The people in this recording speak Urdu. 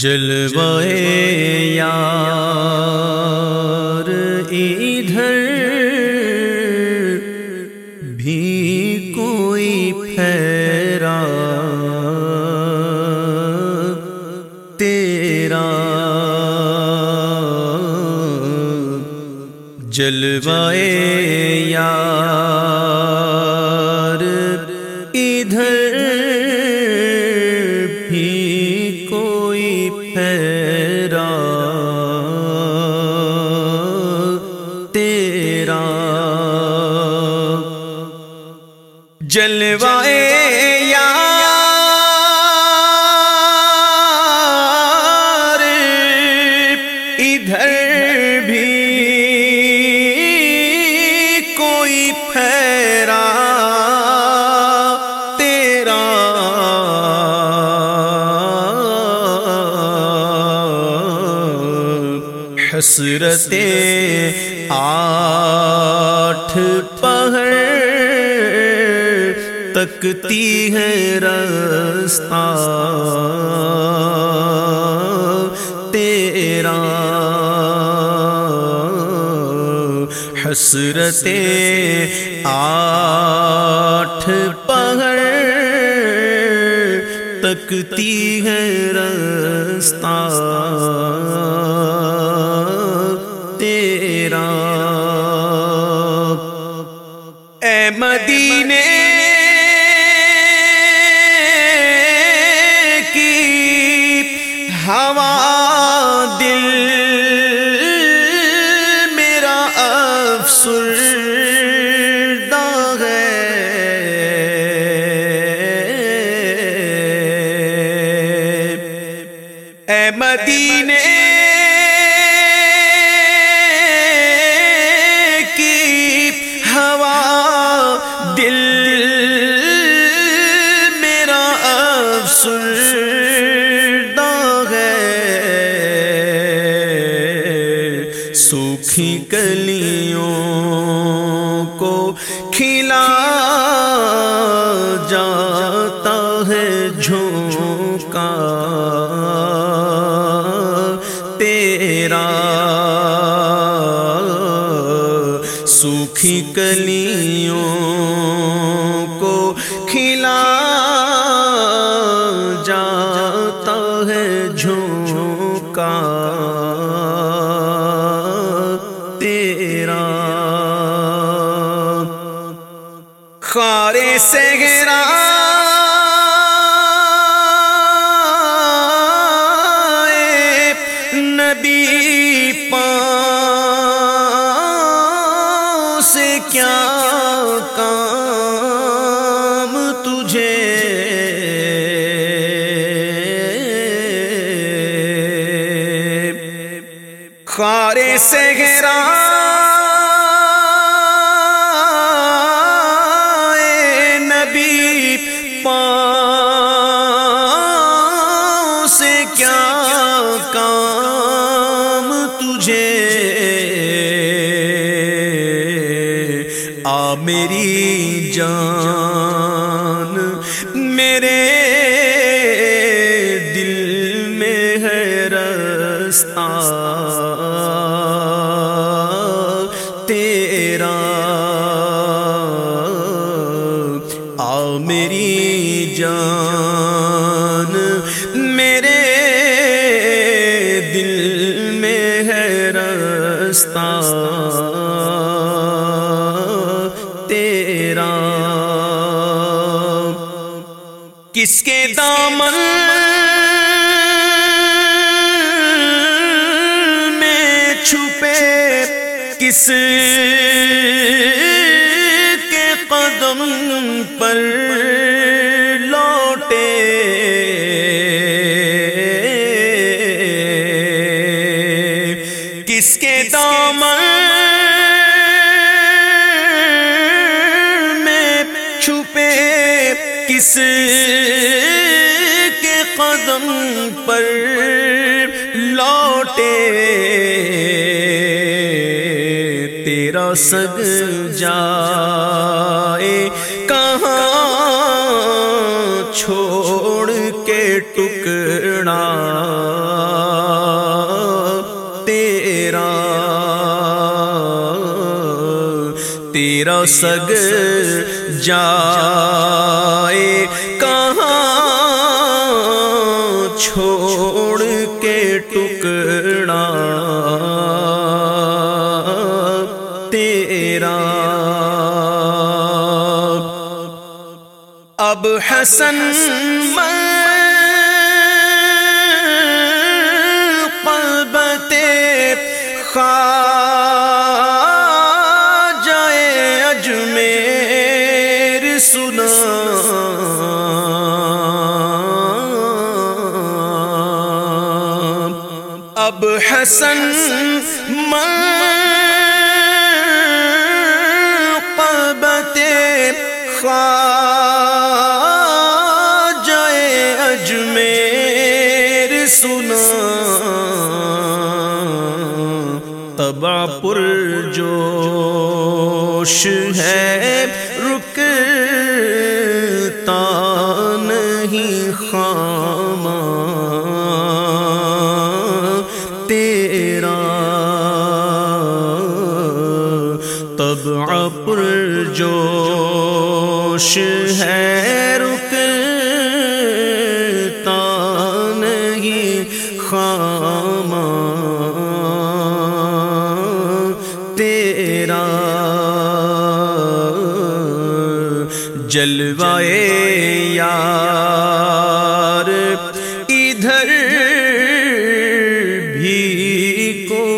جلوائے یار ادھر بھی کوئی پھیرا تیرا جلوائے یار۔ جلوائے یار ادھر بھی کوئی پھیرا تیرا حسرت آٹھ تکتی ہے رستہ تیرا حسرت آٹھ پہر تکتی ہے رستہ ہوا دل میرا افسردہ ہے۔ اے مدینے کلیوں کو کھلا جاتا ہے جھونکا تیرا خارے سے گرا نبی کیا کام تجھے؟ خارے سے گرا نبی پاؤں سے کیا کام؟ میری جان میرے دل میں ہے رستہ تیرا آ میری جان میرے کس کے دامن میں چھپے؟ کس کے قدم پر لوٹے؟ کس کے دامن میں چھپے؟ کس تیرا سگ جائے، کہاں چھوڑ کے ٹکڑا؟ تیرا تیرا سگ جائے، کہاں چھوڑ کے ٹکڑا؟ اب حسن قلبت خواہ جائے اجمیر سنا اب حسن قلبت خواہ پر جوش ہے رک نہیں خامہ۔ پر جوش ہے رکتا تیرا جلوائے یار ادھر بھی کو